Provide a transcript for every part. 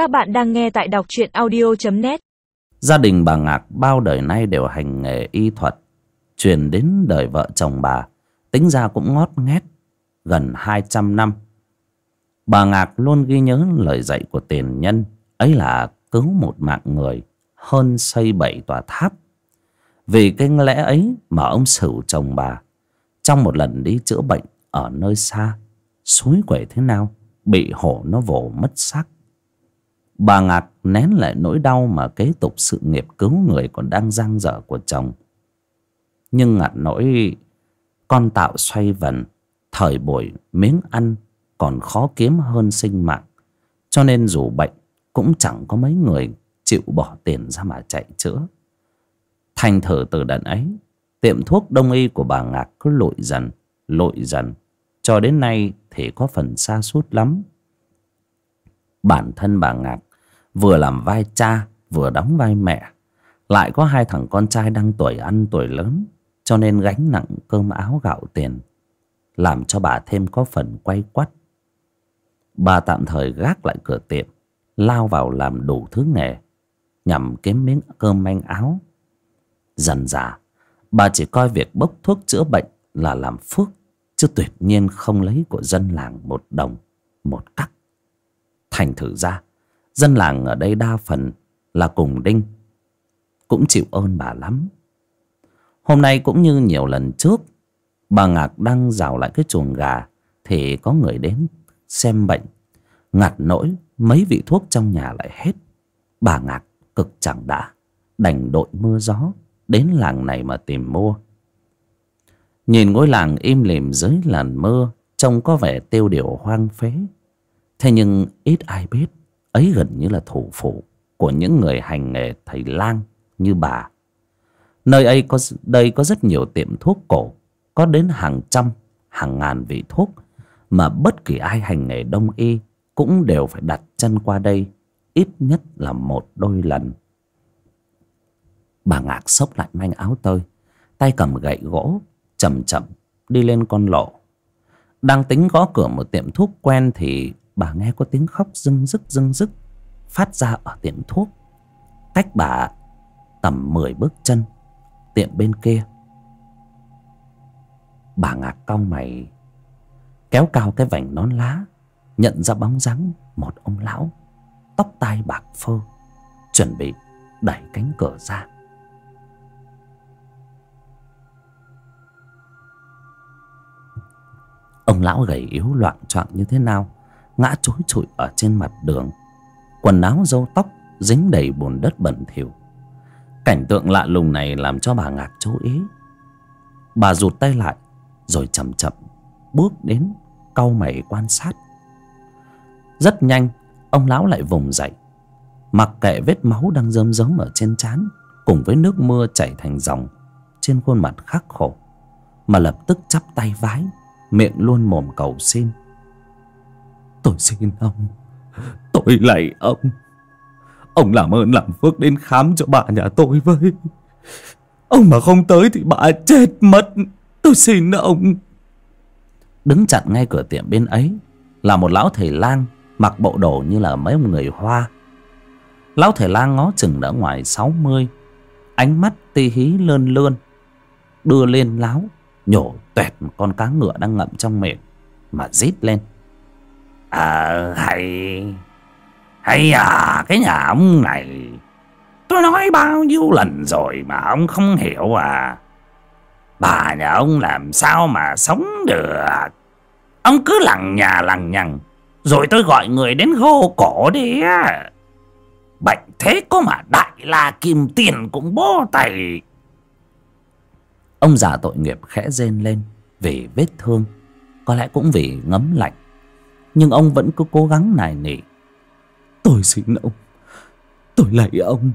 Các bạn đang nghe tại đọc truyện audio.net Gia đình bà Ngạc bao đời nay đều hành nghề y thuật, Truyền đến đời vợ chồng bà, Tính ra cũng ngót nghét Gần 200 năm. Bà Ngạc luôn ghi nhớ lời dạy của tiền nhân, Ấy là cứu một mạng người, Hơn xây bảy tòa tháp. Vì cái lẽ ấy mà ông Sửu chồng bà, Trong một lần đi chữa bệnh ở nơi xa, Suối quẩy thế nào, Bị hổ nó vồ mất xác. Bà Ngạc nén lại nỗi đau mà kế tục sự nghiệp cứu người còn đang dang dở của chồng. Nhưng ngặt nỗi con tạo xoay vần, thời buổi miếng ăn còn khó kiếm hơn sinh mạng. Cho nên dù bệnh cũng chẳng có mấy người chịu bỏ tiền ra mà chạy chữa. Thành thử từ đợt ấy, tiệm thuốc đông y của bà Ngạc cứ lội dần, lội dần. Cho đến nay thì có phần xa suốt lắm. Bản thân bà Ngạc vừa làm vai cha, vừa đóng vai mẹ. Lại có hai thằng con trai đang tuổi ăn, tuổi lớn, cho nên gánh nặng cơm áo gạo tiền, làm cho bà thêm có phần quay quắt. Bà tạm thời gác lại cửa tiệm, lao vào làm đủ thứ nghề, nhằm kiếm miếng cơm manh áo. Dần dà, bà chỉ coi việc bốc thuốc chữa bệnh là làm phước, chứ tuyệt nhiên không lấy của dân làng một đồng, một cắc. Thành thử ra dân làng ở đây đa phần là cùng đinh, cũng chịu ơn bà lắm. Hôm nay cũng như nhiều lần trước, bà ngạc đang rào lại cái chuồng gà thì có người đến xem bệnh. Ngặt nỗi, mấy vị thuốc trong nhà lại hết. Bà ngạc cực chẳng đã, đành đội mưa gió đến làng này mà tìm mua. Nhìn ngôi làng im lìm dưới làn mưa, trông có vẻ tiêu điều hoang phế. Thế nhưng ít ai biết ấy gần như là thủ phủ của những người hành nghề thầy lang như bà. Nơi ấy có đây có rất nhiều tiệm thuốc cổ, có đến hàng trăm, hàng ngàn vị thuốc mà bất kỳ ai hành nghề đông y cũng đều phải đặt chân qua đây ít nhất là một đôi lần. Bà ngạc xốc lại manh áo tơi tay cầm gậy gỗ, chậm chậm đi lên con lộ. Đang tính gõ cửa một tiệm thuốc quen thì bà nghe có tiếng khóc rưng rức rưng rức, phát ra ở tiệm thuốc. Cách bà tầm mười bước chân, tiệm bên kia. Bà ngạc cong mày, kéo cao cái vành nón lá, nhận ra bóng dáng một ông lão, tóc tai bạc phơ, chuẩn bị đẩy cánh cửa ra. Ông lão gầy yếu loạn choạng như thế nào? Ngã chối trụi ở trên mặt đường. Quần áo râu tóc dính đầy bùn đất bẩn thỉu. Cảnh tượng lạ lùng này làm cho bà ngạc chú ý. Bà rụt tay lại, rồi chậm chậm bước đến cau mày quan sát. Rất nhanh, ông lão lại vùng dậy. Mặc kệ vết máu đang rơm rớm ở trên trán, cùng với nước mưa chảy thành dòng trên khuôn mặt khắc khổ, mà lập tức chắp tay vái, miệng luôn mồm cầu xin tôi xin ông. Tôi lạy ông. Ông làm ơn làm phước đến khám cho bà nhà tôi với. Ông mà không tới thì bà chết mất. Tôi xin ông. Đứng chặn ngay cửa tiệm bên ấy là một lão thầy lang mặc bộ đồ như là mấy ông người hoa. Lão thầy lang ngó chừng đã ngoài sáu mươi, ánh mắt ti hí lơn lơn, đưa lên láo, nhổ tuẹt một con cá ngựa đang ngậm trong miệng mà rít lên à hay. Hay à cái nhà ông này. Tôi nói bao nhiêu lần rồi mà ông không hiểu à. Bà nhà ông làm sao mà sống được? Ông cứ lằng nhà, lằng nhằng, rồi tôi gọi người đến hô cổ đi á. Bệnh thế có mà đại la kim tiền cũng bó tay. Ông già tội nghiệp khẽ rên lên vì vết thương, có lẽ cũng vì ngấm lạnh nhưng ông vẫn cứ cố gắng nài nỉ. Tôi xin ông. Tôi lạy ông.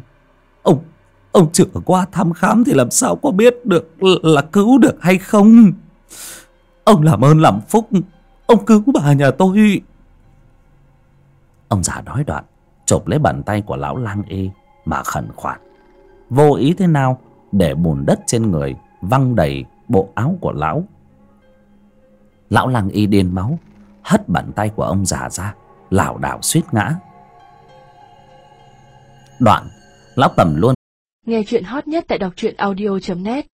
Ông ông chưa qua thăm khám thì làm sao có biết được là cứu được hay không? Ông làm ơn làm phúc. Ông cứu bà nhà tôi. Ông già nói đoạn chộp lấy bàn tay của lão lang y mà khẩn khoản. Vô ý thế nào để bùn đất trên người văng đầy bộ áo của lão? Lão lang y điên máu hất bàn tay của ông già ra, lảo đảo suýt ngã. Đoạn, lão tầm luôn nghe chuyện hot nhất tại đọc truyện audio net.